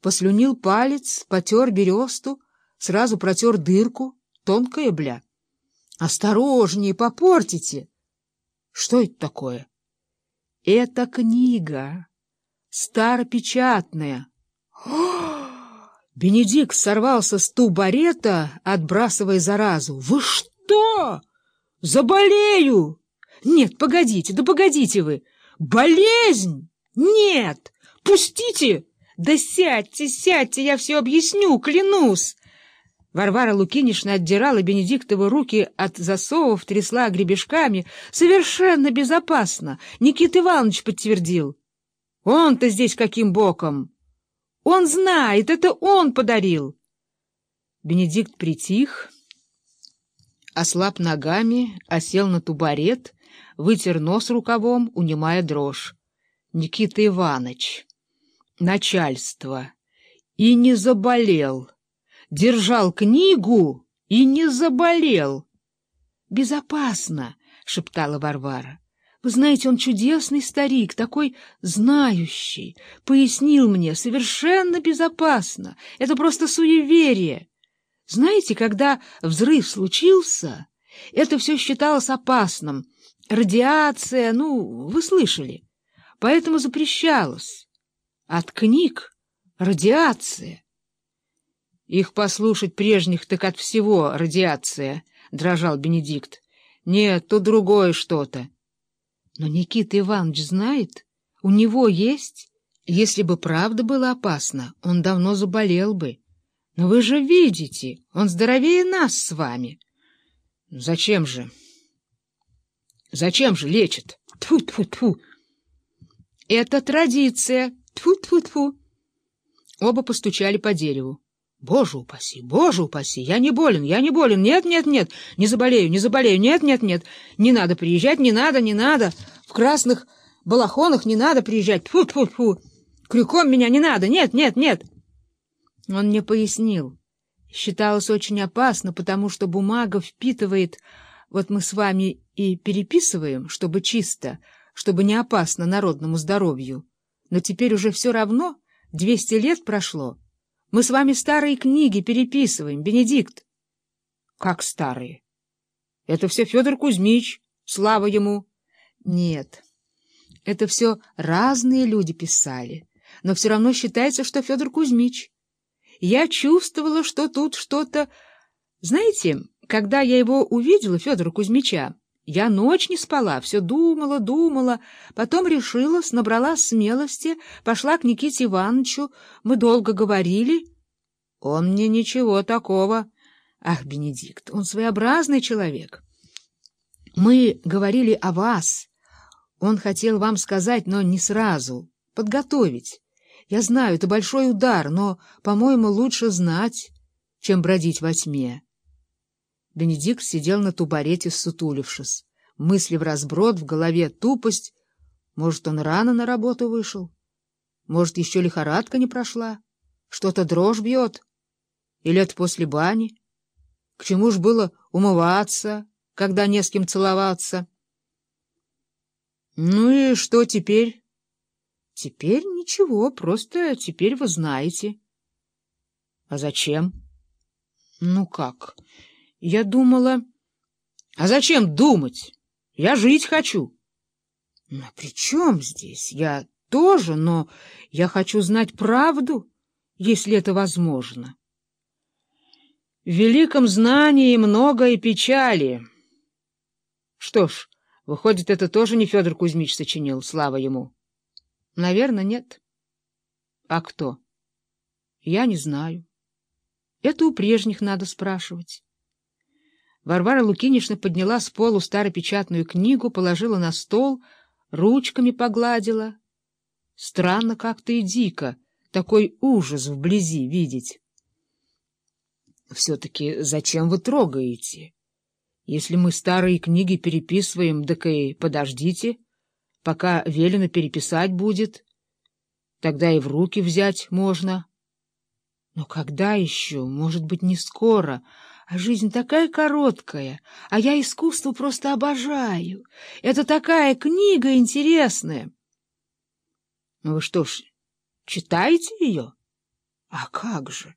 послюнил палец, потер бересту, сразу протер дырку, тонкая бля. Осторожнее, попортите! Что это такое? Это книга, старопечатная. Бенедикт сорвался с тубарета, отбрасывая заразу. «Вы что? Заболею!» «Нет, погодите, да погодите вы! Болезнь! Нет! Пустите!» «Да сядьте, сядьте, я все объясню, клянусь!» Варвара Лукинишна отдирала Бенедиктовы руки от засовов, трясла гребешками. «Совершенно безопасно!» Никита Иванович подтвердил. «Он-то здесь каким боком?» «Он знает, это он подарил!» Бенедикт притих, ослаб ногами, осел на тубарет, вытер нос рукавом, унимая дрожь. Никита Иванович начальство и не заболел. Держал книгу и не заболел. «Безопасно», — шептала Варвара. «Вы знаете, он чудесный старик, такой знающий. Пояснил мне, совершенно безопасно. Это просто суеверие. Знаете, когда взрыв случился, это все считалось опасным. Радиация, ну, вы слышали. Поэтому запрещалось. От книг радиация. Их послушать прежних, так от всего радиация, — дрожал Бенедикт. Нет, тут другое что-то. Но Никита Иванович знает, у него есть. Если бы правда было опасно, он давно заболел бы. Но вы же видите, он здоровее нас с вами. Зачем же? Зачем же лечит? Тьфу-тьфу-тьфу! Это традиция, Тьфу-тьфу-тьфу. Оба постучали по дереву. Боже упаси, боже упаси, я не болен, я не болен, нет, нет, нет, не заболею, не заболею, нет, нет, нет, не надо приезжать, не надо, не надо, в красных балахонах не надо приезжать, тьфу-тьфу-тьфу, крюком меня не надо, нет, нет, нет. Он мне пояснил. Считалось очень опасно, потому что бумага впитывает, вот мы с вами и переписываем, чтобы чисто, чтобы не опасно народному здоровью. Но теперь уже все равно, двести лет прошло. Мы с вами старые книги переписываем, Бенедикт. Как старые? Это все Федор Кузьмич, слава ему. Нет, это все разные люди писали, но все равно считается, что Федор Кузьмич. Я чувствовала, что тут что-то... Знаете, когда я его увидела, Федора Кузьмича, я ночь не спала, все думала, думала, потом решилась, набрала смелости, пошла к Никите Ивановичу, мы долго говорили. Он мне ничего такого. Ах, Бенедикт, он своеобразный человек. Мы говорили о вас. Он хотел вам сказать, но не сразу, подготовить. Я знаю, это большой удар, но, по-моему, лучше знать, чем бродить во тьме. Бенедикт сидел на тубарете, сутулившись. Мысли в разброд, в голове тупость. Может, он рано на работу вышел? Может, еще лихорадка не прошла? Что-то дрожь бьет? Или это после бани? К чему ж было умываться, когда не с кем целоваться? Ну и что теперь? Теперь ничего, просто теперь вы знаете. А зачем? Ну как? Я думала... А зачем думать? Я жить хочу. Но при чем здесь? Я тоже, но я хочу знать правду, если это возможно. В великом знании много и печали. Что ж, выходит, это тоже не Федор Кузьмич сочинил, слава ему. Наверное, нет. А кто? Я не знаю. Это у прежних надо спрашивать. Варвара Лукинишна подняла с полу старопечатную книгу, положила на стол, ручками погладила. Странно как-то и дико такой ужас вблизи видеть. Все-таки зачем вы трогаете? Если мы старые книги переписываем, так и подождите, пока велено переписать будет. Тогда и в руки взять можно. Но когда еще? Может быть, не скоро. А жизнь такая короткая, а я искусство просто обожаю. Это такая книга интересная. Ну вы что ж, читаете ее? А как же?